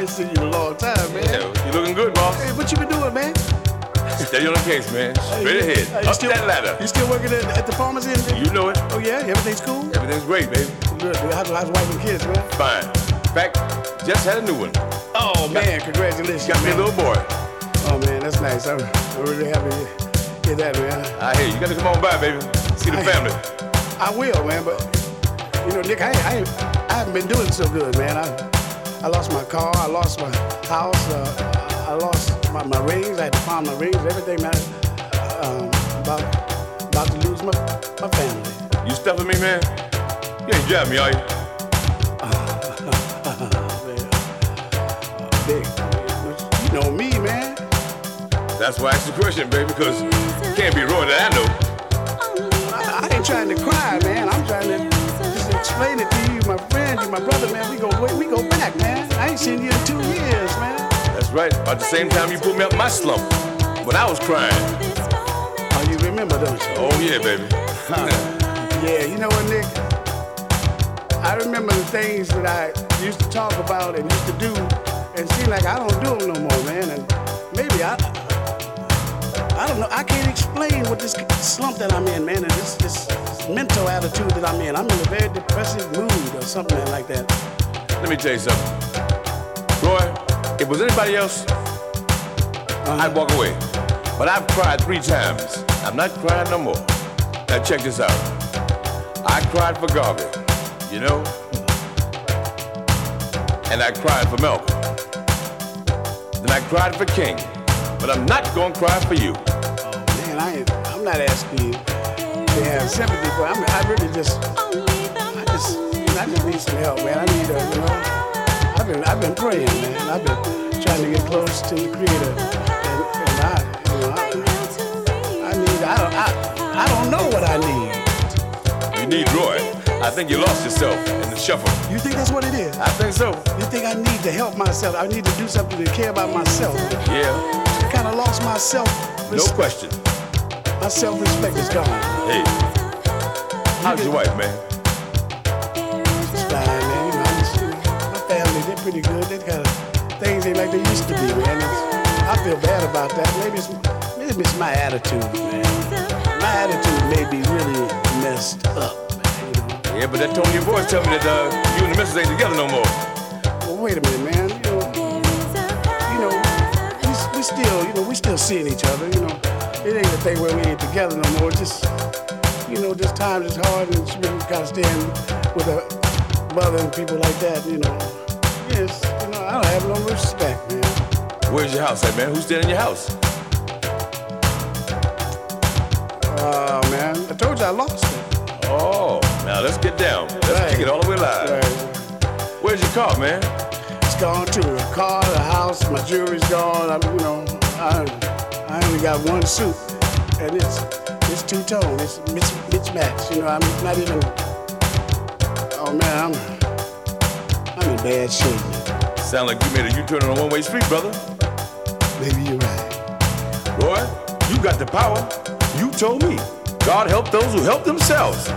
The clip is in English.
I ain't seen you in a long time, man. Yeah, you looking good, boss. Hey, what you been doing, man? Stay on the case, man. Straight hey, ahead. Hey, Up still, that ladder. You still working at, at the pharmacy? And, you know it. Oh, yeah? Everything's cool? Everything's great, baby. Good. How's, how's wife and kids, man? Fine. In fact, just had a new one. Oh, got, man. Congratulations. Got man. me a little boy. Oh, man. That's nice. I'm, I'm really happy to hear that, man. I hear you. You got to come on by, baby. See the I, family. I will, man. But, you know, Nick, I, I, I haven't been doing so good, man. I, I lost my car. I lost my house. Uh, I lost my, my rings. I had to pawn my rings. Everything, man. Um, about about to lose my my family. You stuffing me, man? You ain't driving me, are you? Big. You know me, man. That's why I asked the question, baby, because you can't be ruined that I know. I, I ain't trying to cry, man. I'm trying to just explain it to you, my friend, you my brother, man. We go way- we go back, man. I ain't seen you in two years, man. That's right. About the same time you put me up my slump when I was crying. Oh, you remember, don't you? Oh yeah, baby. Yeah, you know what, Nick? I remember the things that I used to talk about and used to do, and seem like I don't do them no more, man. And maybe I, I don't know. I can't explain what this slump that I'm in, man, and this, this mental attitude that I'm in. I'm in a very depressive mood or something like that. Let me tell you something. Roy, if it was anybody else, uh-huh. I'd walk away. But I've cried three times. I'm not crying no more. Now check this out. I cried for Garvey, you know? And I cried for Malcolm. Then I cried for King. But I'm not gonna cry for you. Oh man, I ain't, I'm not asking you to have sympathy, but I'm, I really just, I just, I just need some help, man. I need a, you know, I've been, I've been praying, man. I've been trying to get close to the Creator, and, and I, you know, I, I need, I don't, I, I don't know what I need. You need Roy. I think you lost yourself in the shuffle. You think that's what it is? I think so. You think I need to help myself? I need to do something to care about myself. Yeah, I kind of lost myself. no question. My self-respect is gone. Hey, how's your wife, man? It's fine, man. You know, I'm just, you know, my family, they're pretty good. They kind of things ain't like they used to be, man. It's, I feel bad about that. Maybe it's maybe it's my attitude, man. My attitude may be really messed up, man. You know. Yeah, but that tone in your voice tell me that uh, you and the missus ain't together no more. Well, wait a minute, man. You know, you know, we, we still, you know, we still seeing each other. You know, it ain't a thing where we ain't together no more. Just, you know, just times is hard, and kind of staying with her mother and people like that. You know, yes, you know, I don't have no respect, man. Where's your house at, man? Who's staying in your house? Oh man, I told you I lost it. Oh, now let's get down. Let's Right. kick it all the way live. Right. Where's your car, man? It's gone too. The car, the house, my jewelry's gone. I'm, you know, I, I only got one suit, and it's it's two tone. It's mis- mismatched. You know, I'm not even. Oh man, I'm I'm in bad shape. Sound like you made a U-turn on a one-way street, brother. Maybe you're right. Roy, you got the power. You told me. God help those who help themselves.